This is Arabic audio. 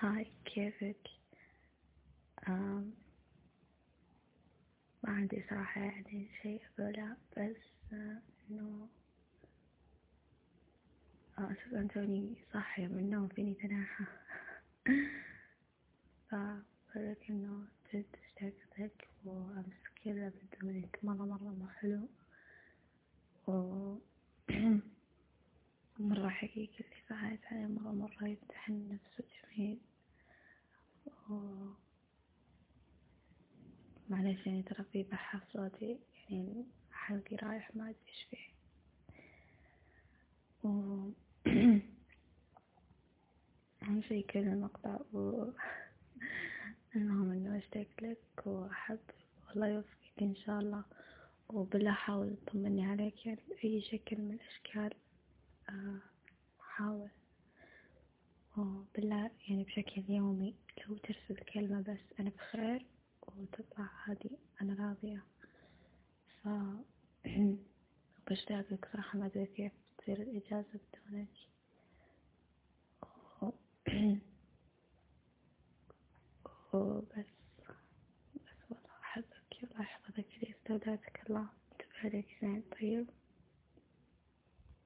هاي كيفك؟ ما عندي صراحة يعني شيء أقوله بس آه، إنه آه، أساسا توني صاحية من النوم فيني تناحة. فبقولك إنه جد اشتقت لك وأمس كذا بدو منك مرة مرة مرة حلو. و مرة حقيقي اللي فعلت عليه مرة مرة يفتح النفس وجميل. و معليش يعني ترى في في صوتي يعني حلقي رايح ما أدري إيش فيه. و أهم شي كذا المقطع و المهم إنه اشتقت لك وأحب. والله يوفقك إن شاء الله. وبالله حاول تطمني عليك يعني بأي شكل من الأشكال آه، حاول. وبالله يعني بشكل يومي لو كلمة بس أنا بخير وتطلع هادي أنا راضية. ف بشتاقلك صراحة ما أدري كيف تصير الإجازة بدونك. وبس بس والله أحبك الله يحفظك لي استودعتك الله عليك زين طيب.